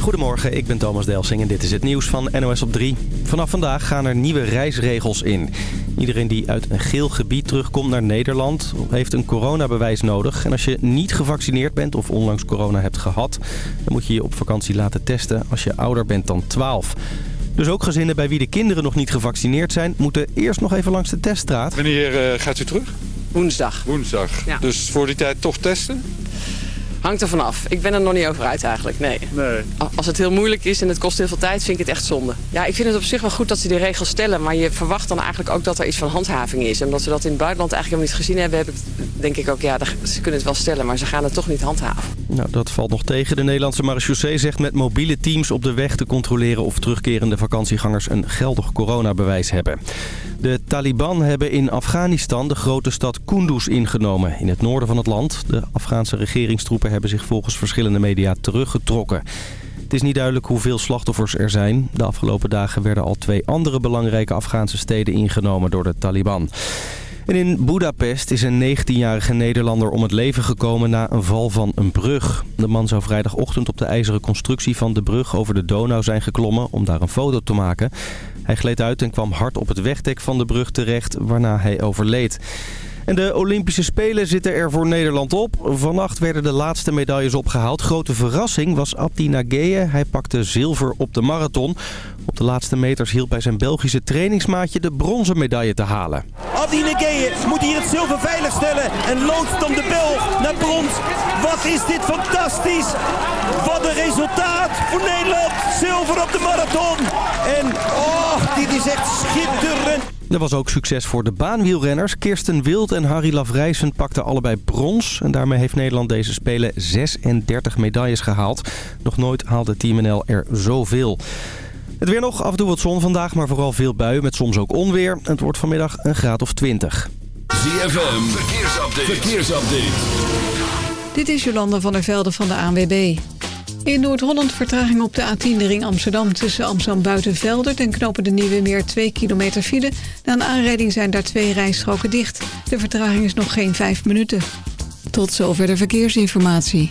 Goedemorgen, ik ben Thomas Delsing en dit is het nieuws van NOS op 3. Vanaf vandaag gaan er nieuwe reisregels in. Iedereen die uit een geel gebied terugkomt naar Nederland heeft een coronabewijs nodig. En als je niet gevaccineerd bent of onlangs corona hebt gehad... dan moet je je op vakantie laten testen als je ouder bent dan 12. Dus ook gezinnen bij wie de kinderen nog niet gevaccineerd zijn... moeten eerst nog even langs de teststraat. Wanneer uh, gaat u terug? Woensdag. Woensdag. Ja. Dus voor die tijd toch testen? Hangt er vanaf. Ik ben er nog niet over uit eigenlijk, nee. Nee. Als het heel moeilijk is en het kost heel veel tijd, vind ik het echt zonde. Ja, ik vind het op zich wel goed dat ze die regels stellen. Maar je verwacht dan eigenlijk ook dat er iets van handhaving is. En omdat we dat in het buitenland eigenlijk helemaal niet gezien hebben... Heb ik, denk ik ook, ja, ze kunnen het wel stellen, maar ze gaan het toch niet handhaven. Nou, dat valt nog tegen. De Nederlandse marechaussee zegt met mobiele teams op de weg te controleren... of terugkerende vakantiegangers een geldig coronabewijs hebben. De Taliban hebben in Afghanistan de grote stad Kunduz ingenomen... in het noorden van het land. De Afghaanse regeringstroepen hebben zich volgens verschillende media teruggetrokken. Het is niet duidelijk hoeveel slachtoffers er zijn. De afgelopen dagen werden al twee andere belangrijke Afghaanse steden ingenomen door de Taliban. En in Budapest is een 19-jarige Nederlander om het leven gekomen na een val van een brug. De man zou vrijdagochtend op de ijzeren constructie van de brug over de Donau zijn geklommen om daar een foto te maken. Hij gleed uit en kwam hard op het wegdek van de brug terecht, waarna hij overleed. En de Olympische Spelen zitten er voor Nederland op. Vannacht werden de laatste medailles opgehaald. Grote verrassing was Abdi Nageye. Hij pakte zilver op de marathon. Op de laatste meters hielp bij zijn Belgische trainingsmaatje de bronzen medaille te halen. Abdi Nageye moet hier het zilver veiligstellen en loodst om de bel naar brons. Wat is dit fantastisch! Wat een resultaat voor Nederland! Zilver op de marathon! En oh, dit is echt schitterend! Er was ook succes voor de baanwielrenners. Kirsten Wild en Harry Lavrijsen pakten allebei brons. En daarmee heeft Nederland deze Spelen 36 medailles gehaald. Nog nooit haalde Team NL er zoveel. Het weer nog, af en toe wat zon vandaag, maar vooral veel buien met soms ook onweer. Het wordt vanmiddag een graad of 20. ZFM, verkeersupdate. verkeersupdate. Dit is Jolanda van der Velde van de ANWB. In Noord-Holland vertraging op de A10 de ring Amsterdam... tussen Amsterdam Buitenveldert en knopen de Nieuwe Meer 2 kilometer file. Na een aanrijding zijn daar twee rijstroken dicht. De vertraging is nog geen 5 minuten. Tot zover de verkeersinformatie.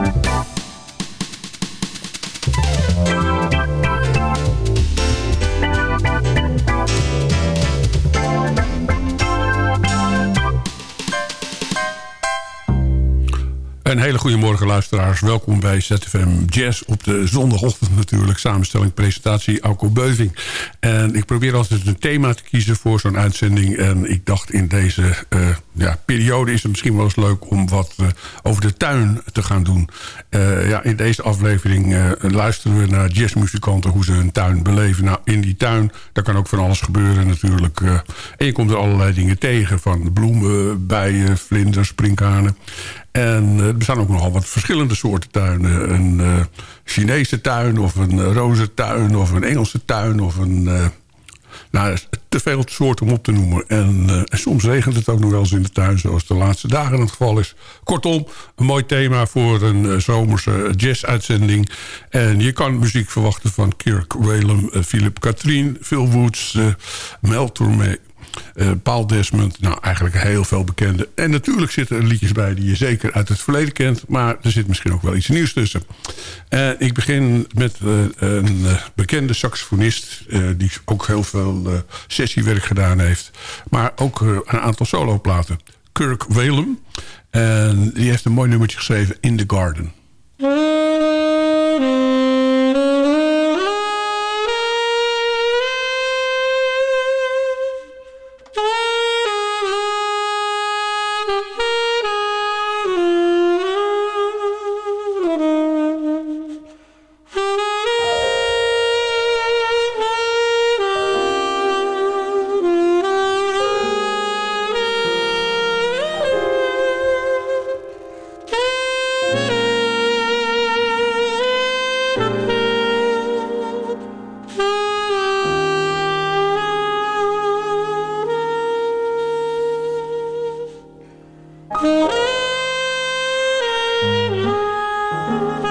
Een hele goede morgen luisteraars. Welkom bij ZFM Jazz op de zondagochtend natuurlijk. Samenstelling, presentatie, Alco Beuving. En ik probeer altijd een thema te kiezen voor zo'n uitzending. En ik dacht in deze uh, ja, periode is het misschien wel eens leuk om wat uh, over de tuin te gaan doen. Uh, ja, in deze aflevering luisteren we naar jazzmuzikanten hoe ze hun tuin beleven. Nou, in die tuin, daar kan ook van alles gebeuren natuurlijk. en je komt er allerlei dingen tegen. Van bloemen, bijen, vlinders, sprinkhanen. En er bestaan ook nogal wat verschillende soorten tuinen. Een uh, Chinese tuin of een uh, rozentuin of een Engelse tuin of een... Uh, nou, te veel soorten om op te noemen. En, soms regent het ook nog wel eens in de tuin, zoals de laatste dagen het geval is. Kortom, een mooi thema voor een zomerse jazz-uitzending. En je kan muziek verwachten van Kirk Whalum, Philip Katrien, Phil Woods, Mel uh, Paul Desmond, nou eigenlijk heel veel bekende. En natuurlijk zitten er liedjes bij die je zeker uit het verleden kent. Maar er zit misschien ook wel iets nieuws tussen. Uh, ik begin met uh, een bekende saxofonist... die ook heel veel sessiewerk gedaan heeft. Maar ook een aantal soloplaten. Kirk Whalum. En die heeft een mooi nummertje geschreven, In the Garden. Música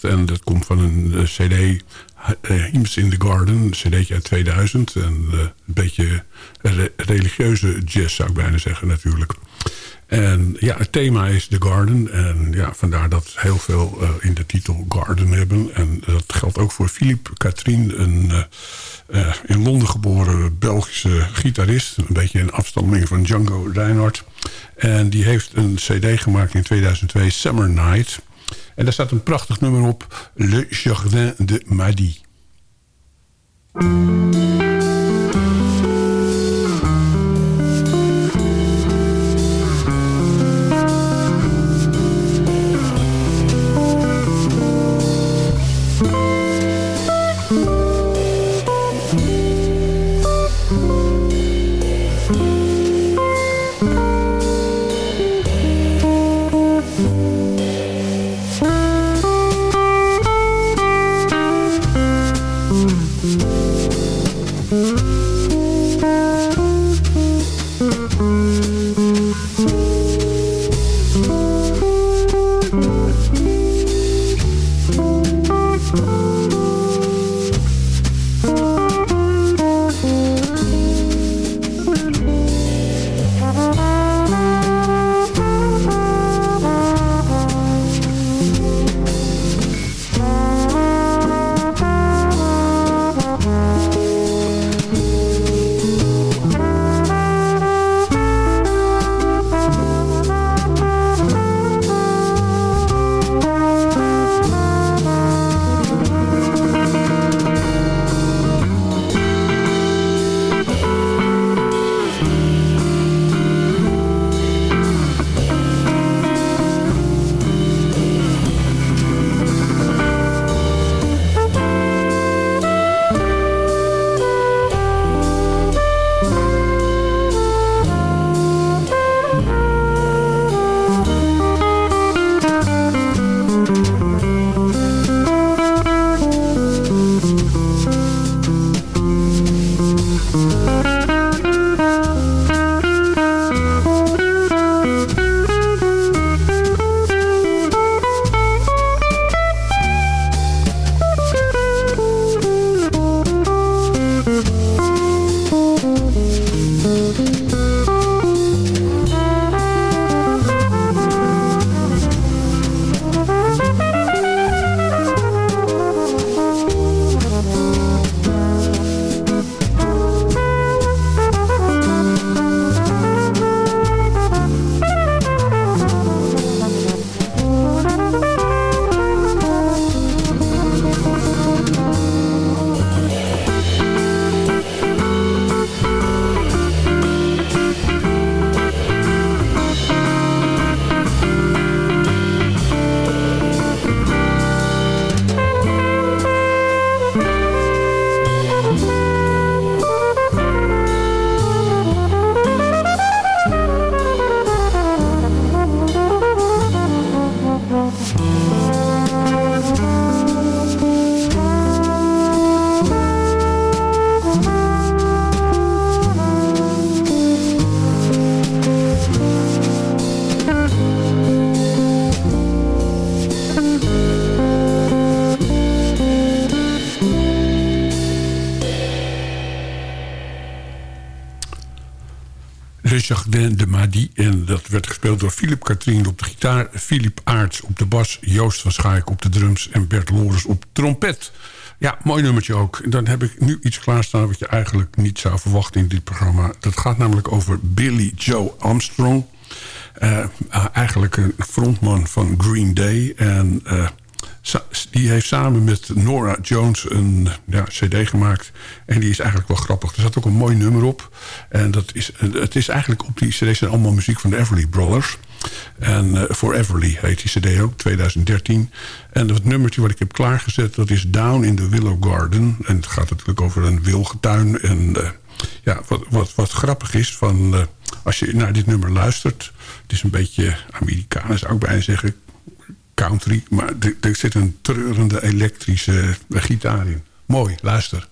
En dat komt van een uh, cd, Hymns in the Garden. Een cd'tje uit 2000. En uh, een beetje re religieuze jazz zou ik bijna zeggen natuurlijk. En ja, het thema is The Garden. En ja, vandaar dat heel veel in de titel Garden hebben. En dat geldt ook voor Philippe Katrien, een in Londen geboren Belgische gitarist. Een beetje een afstammeling van Django Reinhardt. En die heeft een cd gemaakt in 2002, Summer Night. En daar staat een prachtig nummer op. Le Jardin de Madi. Door Philip Katrien op de gitaar... Philip Aarts op de bas, Joost van Schaik op de drums... en Bert Loris op trompet. Ja, mooi nummertje ook. Dan heb ik nu iets klaarstaan wat je eigenlijk niet zou verwachten in dit programma. Dat gaat namelijk over Billy Joe Armstrong. Uh, eigenlijk een frontman van Green Day. En... Uh, die heeft samen met Nora Jones een ja, cd gemaakt. En die is eigenlijk wel grappig. Er zat ook een mooi nummer op. En dat is, het is eigenlijk op die cd zijn allemaal muziek van de Everly Brothers. En uh, For Everly heet die cd ook, 2013. En het nummertje wat ik heb klaargezet, dat is Down in the Willow Garden. En het gaat natuurlijk over een wilgetuin. En uh, ja, wat, wat, wat grappig is, van, uh, als je naar dit nummer luistert... het is een beetje Amerikaans, zou ik bijna zeggen country. Maar er zit een treurende elektrische gitaar in. Mooi, luister.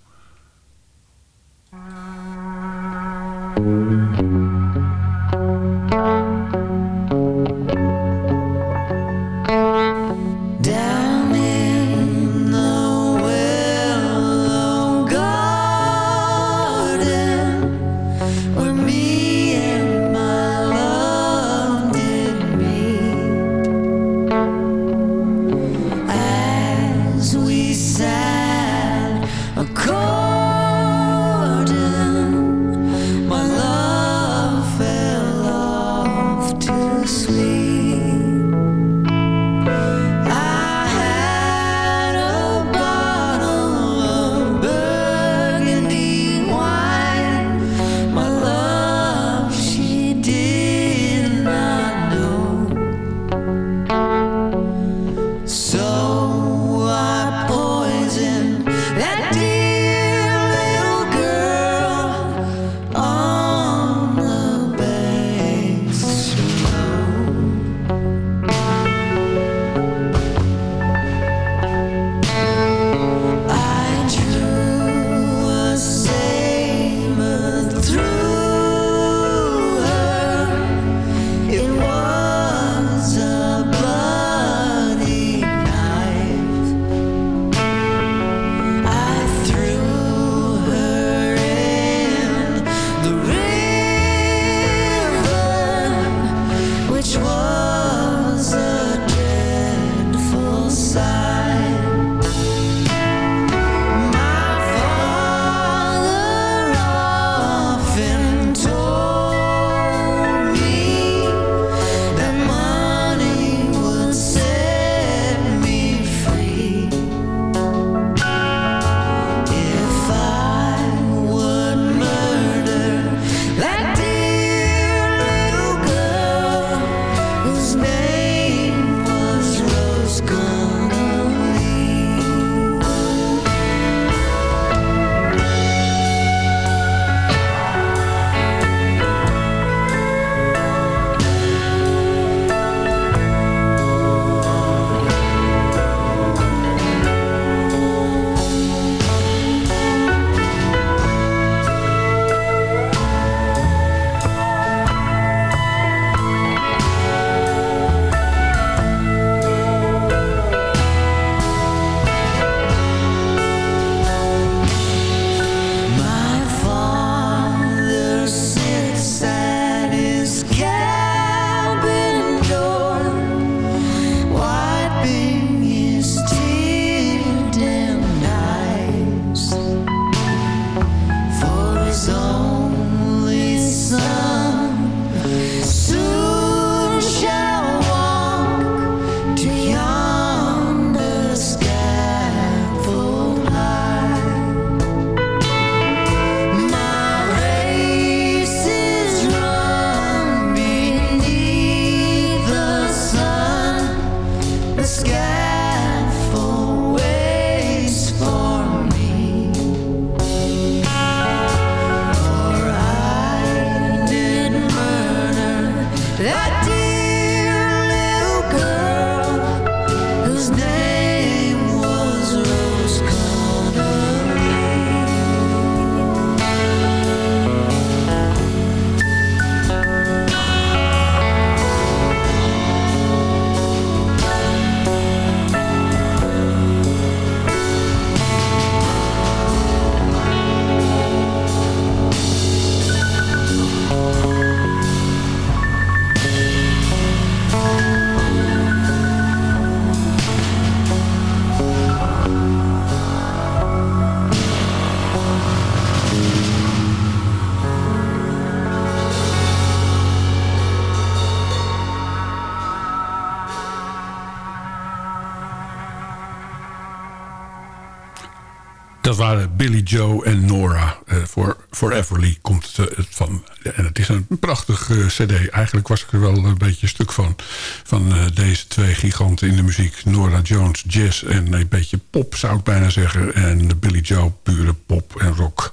Waren Billy Joe en Nora. Voor Foreverly komt het van. En het is een prachtig cd. Eigenlijk was ik er wel een beetje stuk van. Van deze twee giganten in de muziek. Nora Jones, jazz en een beetje pop zou ik bijna zeggen. En Billy Joe, pure pop en rock.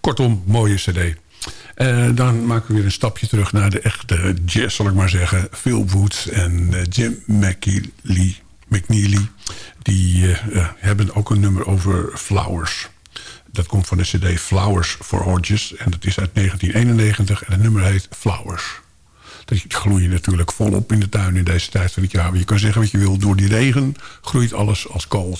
Kortom, mooie cd. Dan maken we weer een stapje terug naar de echte jazz, zal ik maar zeggen. Phil Woods en Jim McNeely. McNeely die uh, hebben ook een nummer over flowers. Dat komt van de cd Flowers for Orges. En dat is uit 1991 en het nummer heet Flowers. Dat groeit natuurlijk volop in de tuin in deze tijd van het jaar. Je kan zeggen wat je wil. Door die regen groeit alles als kool.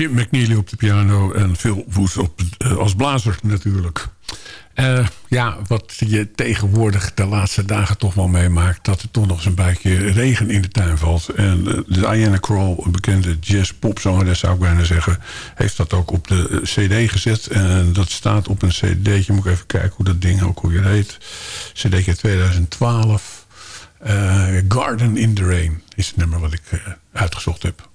Jim McNeely op de piano en Phil op, uh, als blazer natuurlijk. Uh, ja, wat je tegenwoordig de laatste dagen toch wel meemaakt... dat er toch nog eens een beetje regen in de tuin valt. En uh, Diana Krall, een bekende jazz-popzangeres zou ik bijna zeggen... heeft dat ook op de cd gezet. En dat staat op een cd'tje. Moet ik even kijken hoe dat ding ook alweer heet. Cd'tje 2012. Uh, Garden in the Rain is het nummer wat ik uitgezocht heb.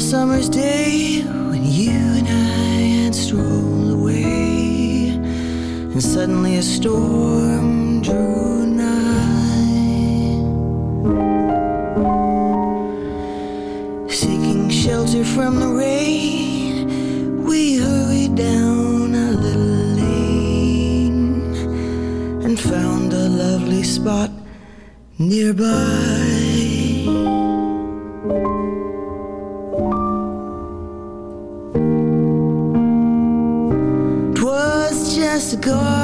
Summer's day when you and I had strolled away, and suddenly a storm drew nigh. Seeking shelter from the rain, we hurried down a little lane and found a lovely spot nearby. to go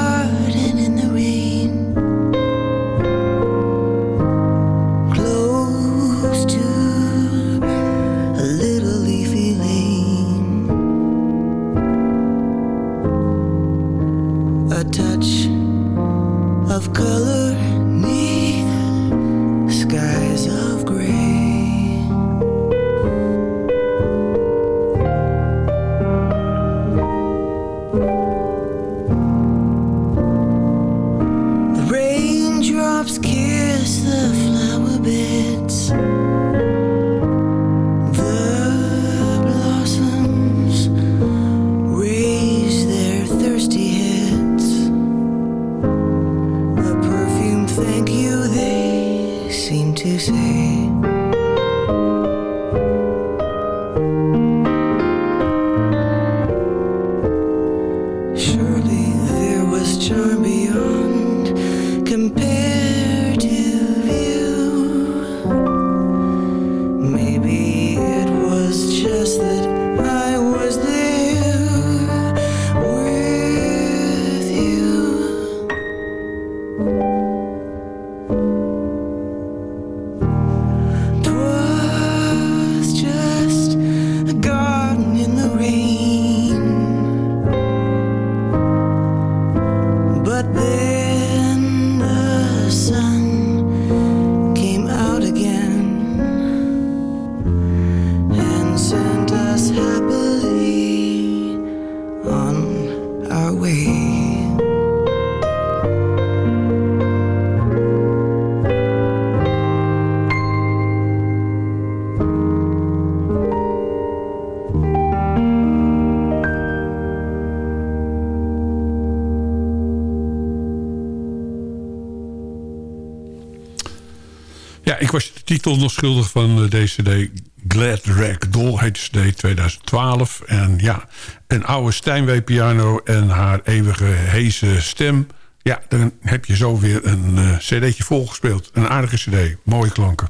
ik was de titel nog schuldig van eh, deze CD. Glad Rag Doll heet de CD 2012. En ja, een oude Steinway piano en haar eeuwige heese stem. Ja, dan heb je zo weer een uh, cd'tje volgespeeld. Een aardige cd, mooie klanken.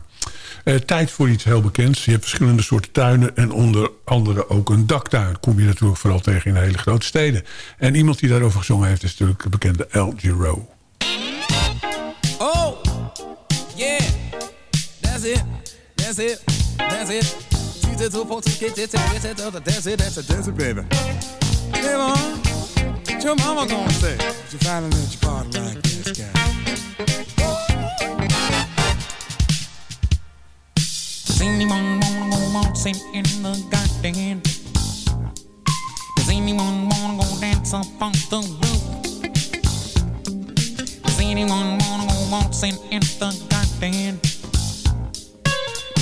Uh, tijd voor iets heel bekends. Je hebt verschillende soorten tuinen en onder andere ook een daktuin. Kom je natuurlijk vooral tegen in hele grote steden. En iemand die daarover gezongen heeft is natuurlijk de bekende Al Giro. It. That's it. That's it. It to put to get it, get it, that's it, that's it, that's it, baby. Hey, mom, what your mama gonna say? If you finally let your body like this guy. Does anyone wanna go waltzing in the garden? Does anyone wanna go dance up on the roof? Does anyone wanna go waltzing in the garden?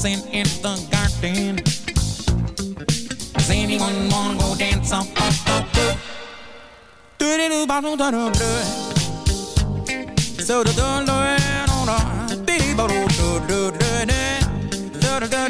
waltzing in the garden? Does anyone wanna go dance on the roof? Do do do ba do do do do. So do do do do do. Dee ba do do do do do. Do do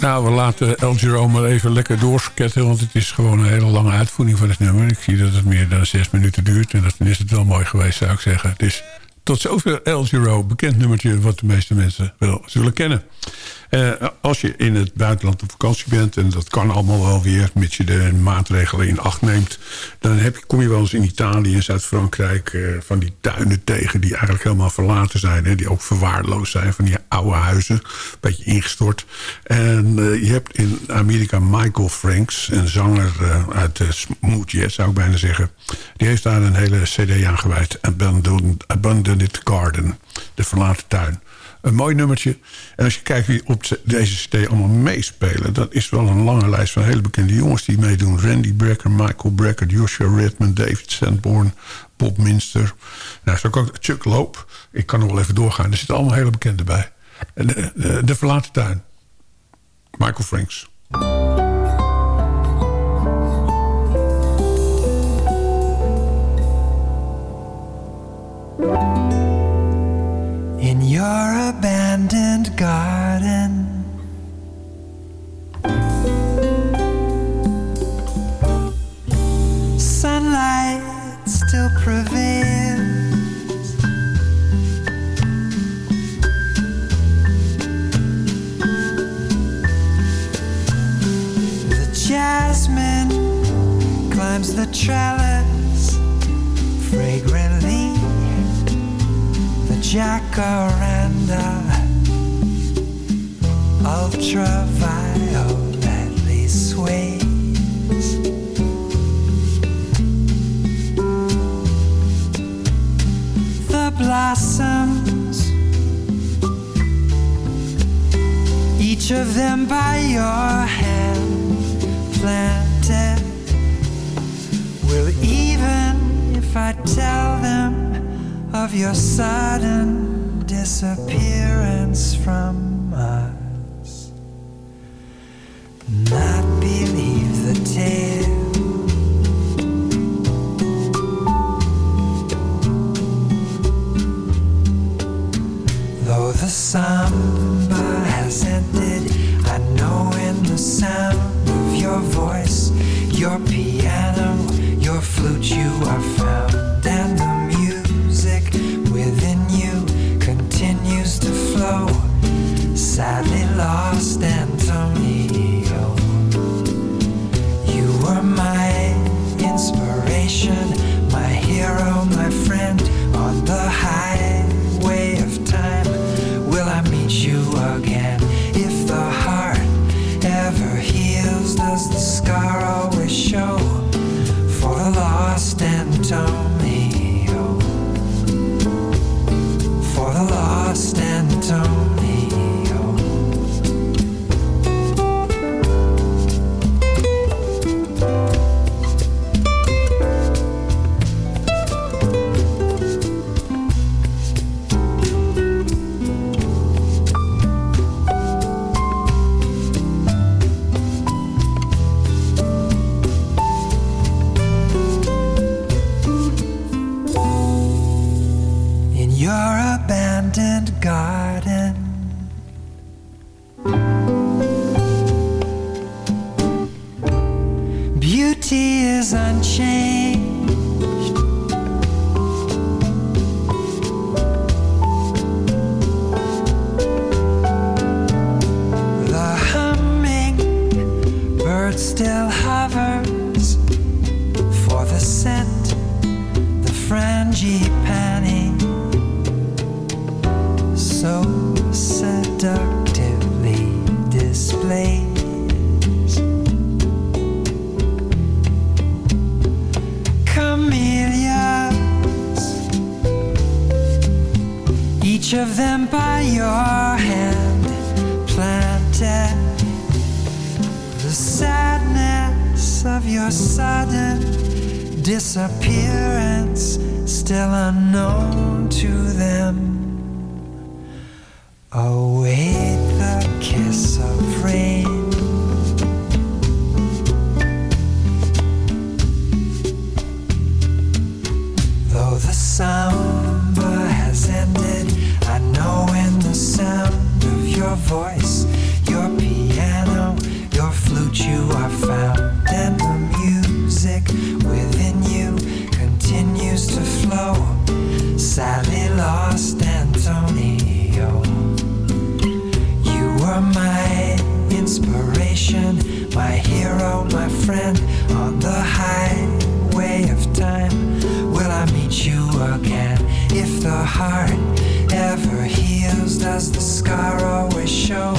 Nou, we laten El Jerome maar even lekker doorsketten... want het is gewoon een hele lange uitvoering van het nummer. Ik zie dat het meer dan zes minuten duurt... en dan is het wel mooi geweest, zou ik zeggen. Is tot zover El Giro, bekend nummertje... wat de meeste mensen wel zullen kennen. Eh, als je in het buitenland op vakantie bent... en dat kan allemaal wel weer, mits je de maatregelen in acht neemt... dan heb je, kom je wel eens in Italië en Zuid-Frankrijk... eh, van die tuinen tegen die eigenlijk helemaal verlaten zijn... Hè, die ook verwaarloosd zijn, van die oude huizen. Een beetje ingestort. En eh, je hebt in Amerika Michael Franks... een zanger uit smooth jazz, zou ik bijna zeggen. Die heeft daar een hele cd aan gewijd. Abandoned Garden, de verlaten tuin. Een mooi nummertje. En als je kijkt wie op deze cd allemaal meespelen... dat is wel een lange lijst van hele bekende jongens die meedoen. Randy Brecker, Michael Brecker, Joshua Redmond, David Sanborn, Bob Minster. Nou, zo kan ik Chuck Loop. Ik kan nog wel even doorgaan. Er zitten allemaal hele bekende bij. De, de, de verlaten tuin. Michael Franks. Your abandoned garden. Sunlight still prevails. The jasmine climbs the trellis fragrantly jacaranda ultravioletly sways. The blossoms each of them by your hand planted. Will even if I tell them of your sudden disappearance from us. not believe the tale. Though the samba has ended, I know in the sound of your voice, your piano, your flute, you are found, finally lost and disappearance still unknown to them. Await the kiss of rain. Though the summer has ended, I know in the sound of your voice, friend on the highway of time. Will I meet you again? If the heart ever heals, does the scar always show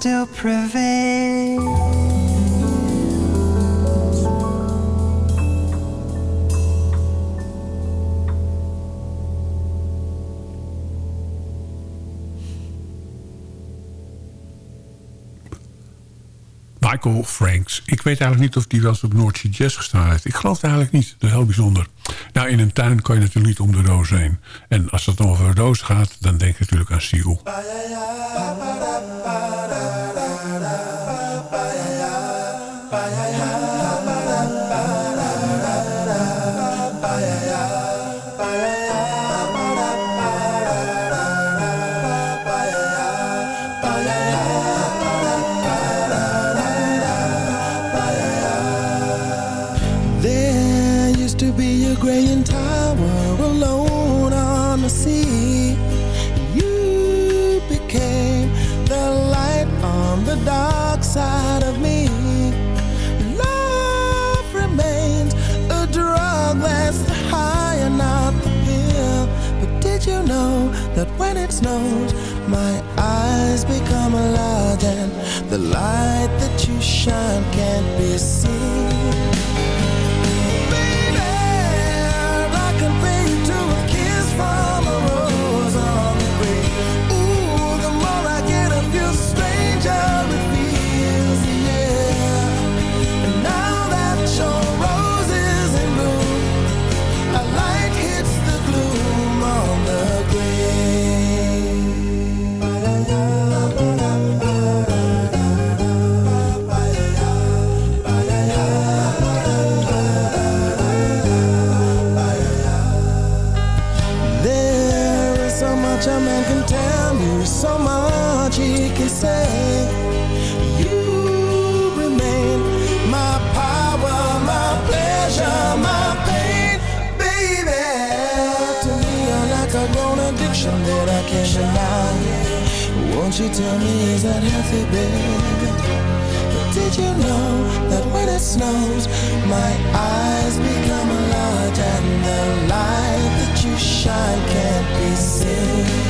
still prevails. Michael Franks. Ik weet eigenlijk niet of die wel eens op Noordse Jazz gestaan heeft. Ik geloof het eigenlijk niet. Dat is heel bijzonder. Nou, in een tuin kan je natuurlijk niet om de roos heen. En als het dan over een roos gaat, dan denk je natuurlijk aan Siel. the light that you shine. you tell me is that healthy, babe? But did you know that when it snows, my eyes become a lot and the light that you shine can't be seen?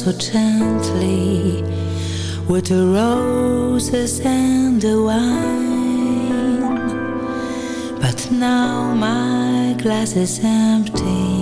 so gently with the roses and the wine. But now my glass is empty.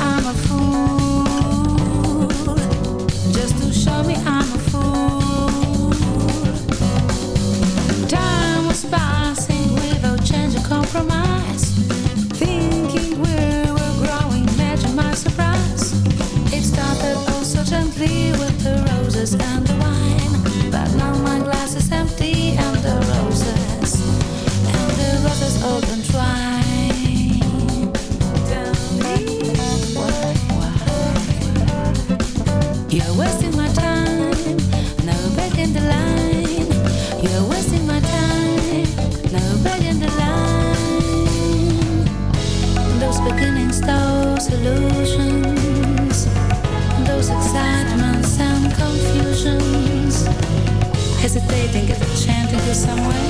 I'm a fool. Illusions, those excitements and confusions. Hesitating at the chanting to somewhere.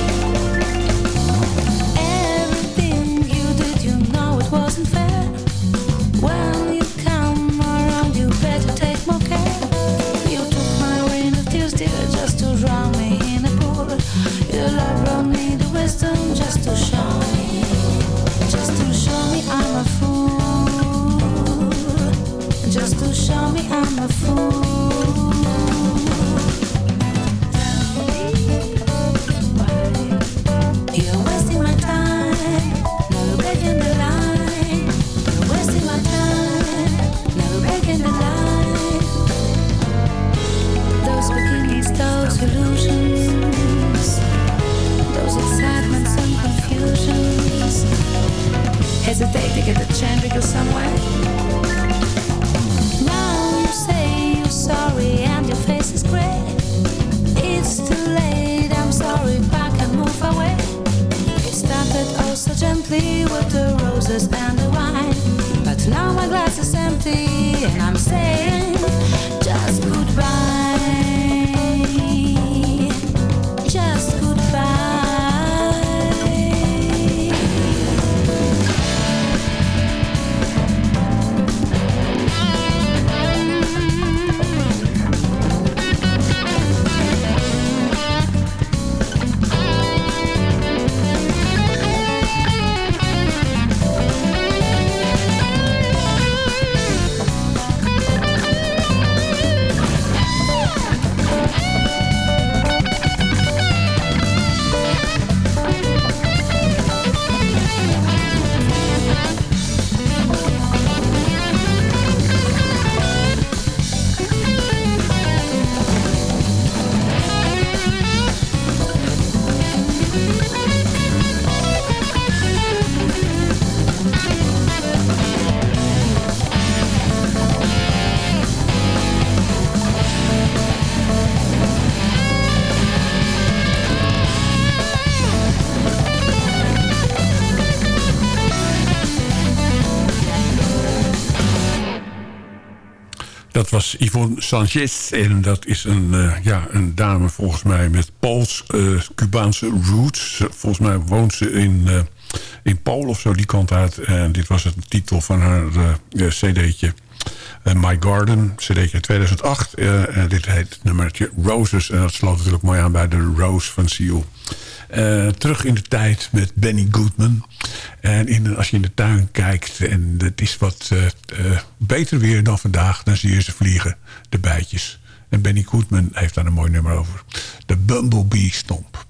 Everything you did, you know it wasn't fair. I'm a with the roses and the wine. But now my glass is empty and I'm saying Dat was Yvonne Sanchez. En dat is een, eh, ja, een dame volgens mij met Pools-Cubaanse roots. Volgens mij woont ze in, eh, in Polen of zo, die kant uit. En dit was het titel van haar eh, cd'tje. My Garden, cd'tje uit 2008. en dit heet het nummertje Roses. En dat sloot natuurlijk mooi aan bij de Rose van Seal. Eh, terug in de tijd met Benny Goodman. En in, als je in de tuin kijkt en het is wat eh, eh, beter weer dan vandaag... dan zie je ze vliegen, de bijtjes. En Benny Goodman heeft daar een mooi nummer over. De Bumblebee Stomp.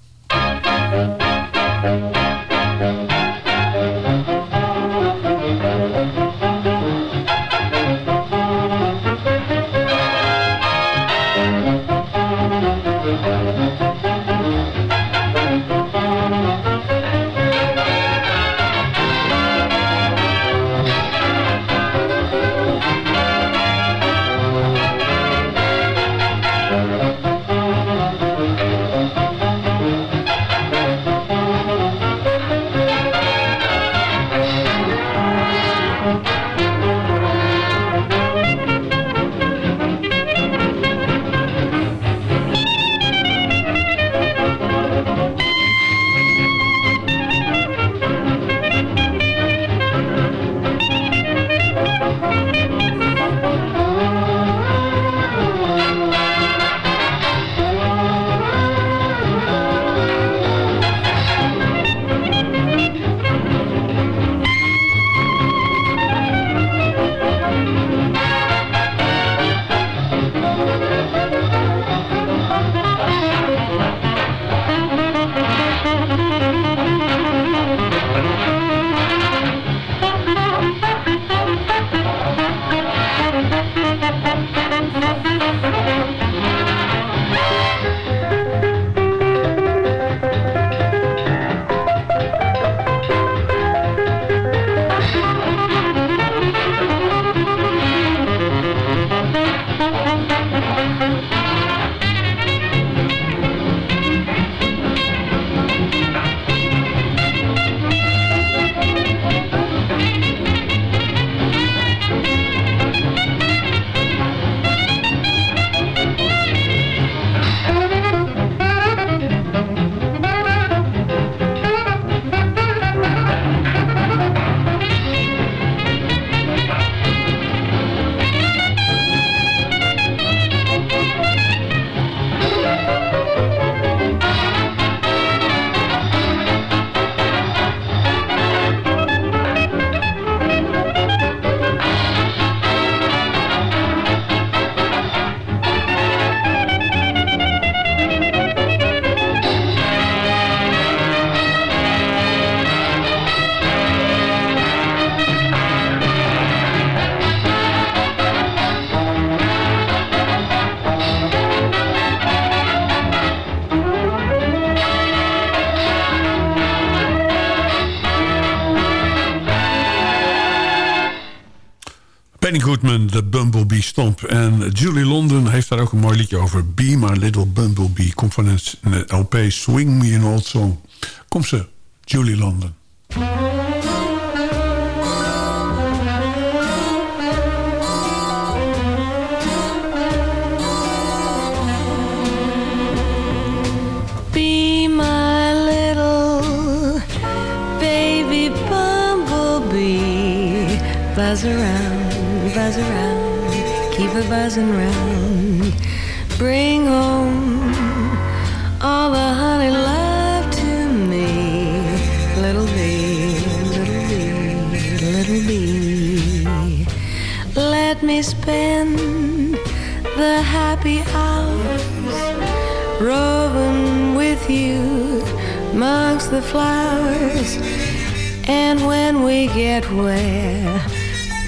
Over. Be My Little Bumblebee. Komt van een, LP Swing Me an Old Song. Komt ze, Julie London. Be my little baby bumblebee. Buzz around, buzz around, keep it buzzing round. Let me spend the happy hours roving with you amongst the flowers. And when we get where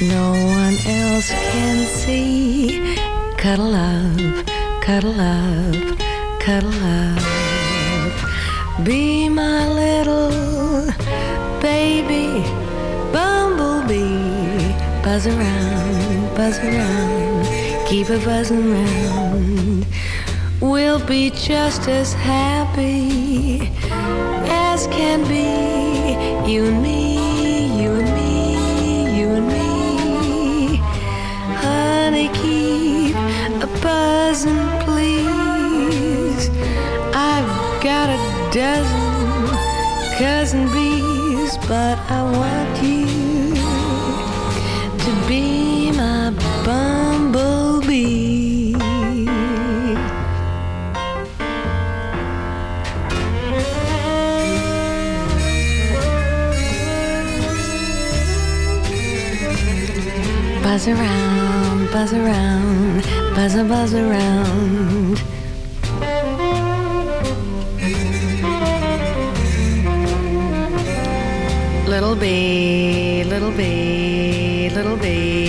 no one else can see, cuddle up, cuddle up, cuddle up. Be my little baby bumblebee. Buzz around, buzz around, keep it buzzing round. We'll be just as happy as can be. You and me, you and me, you and me. Honey, keep a buzzing, please. I've got a dozen cousin bees, but I want Buzz around, buzz around, buzz a buzz around. Little bee, little bee, little bee.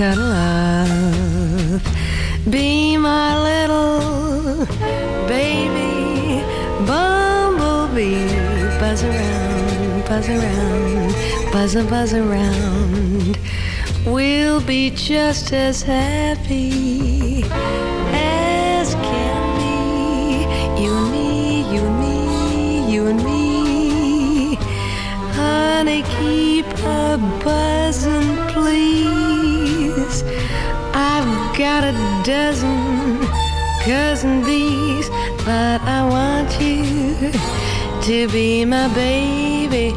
Cuddle up. Be my little baby bumblebee. Buzz around, buzz around, buzz a buzz around. We'll be just as happy as can be. You and me, you and me, you and me. Honey, keep a buzzing, please. Got a dozen cousin bees, but I want you to be my baby.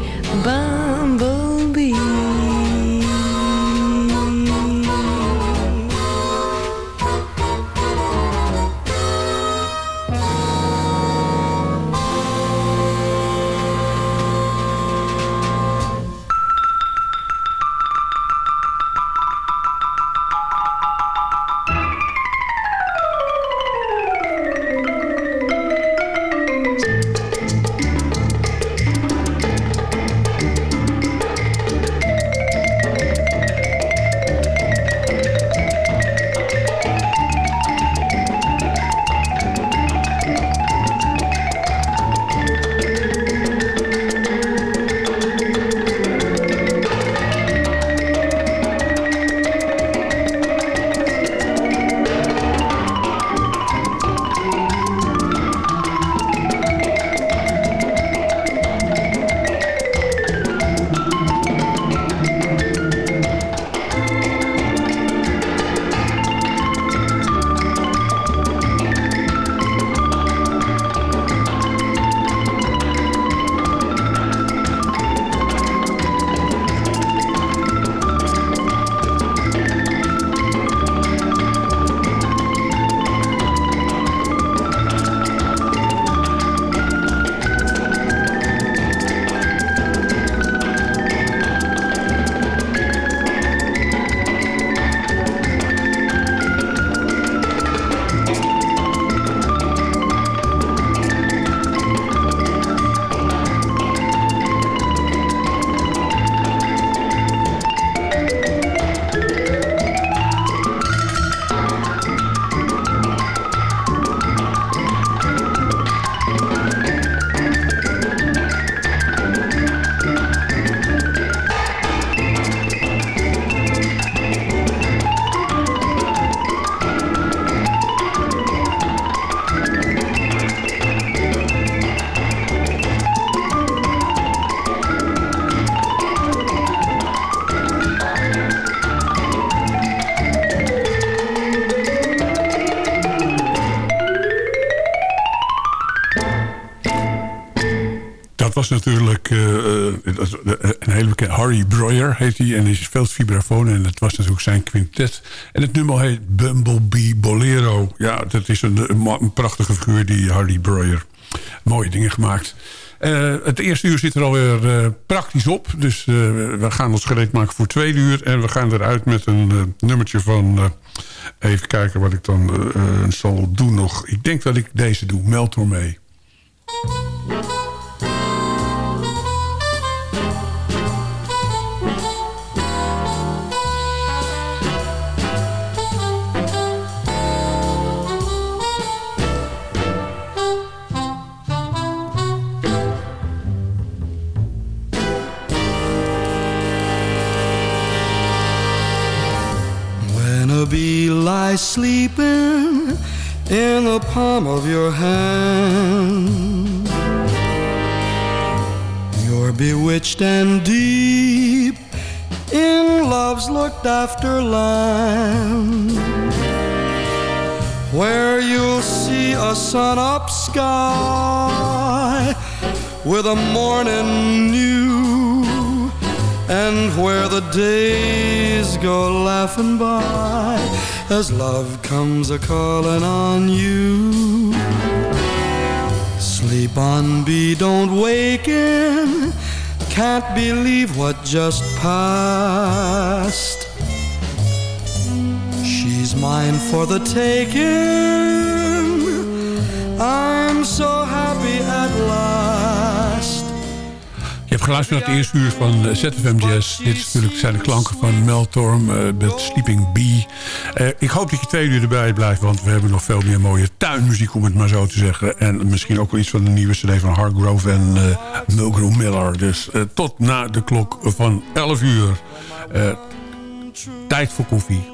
Dat was natuurlijk eh, eh, is een hele bekende... Harry Breuer heet hij en hij speelt vibrafoon. En dat was natuurlijk zijn quintet. En het nummer heet Bumblebee Bolero. Ja, dat is een, een, prachtige figuur, die Harry Breuer. Mooie dingen gemaakt. Eh, het eerste uur zit er alweer eh, praktisch op. Dus eh, we gaan ons gereed maken voor twee uur. En we gaan eruit met een eh, nummertje van... eh, even kijken wat ik dan eh, eh, zal doen nog. Ik denk dat ik deze doe. Meld door mee. Sleeping in the palm of your hand, you're bewitched and deep in love's looked after land, where you'll see a sun up sky with a morning new and where the days go laughing by as love comes a calling on you. Sleep on, be don't waken. Can't believe what just passed. She's mine for the taking. I'm so happy at last. Hebt geluisterd naar het eerste uur van eh, ZFM Jazz. Dit is natuurlijk, zijn de klanken van Mel Torm eh, met Sleeping Bee. Eh, ik hoop dat je twee uur erbij blijft, want we hebben nog veel meer mooie tuinmuziek, om het maar zo te zeggen. En misschien ook wel iets van de nieuwe cd van Hargrove en uh, Miller. Dus tot na de klok van 11 uur. Tijd voor koffie.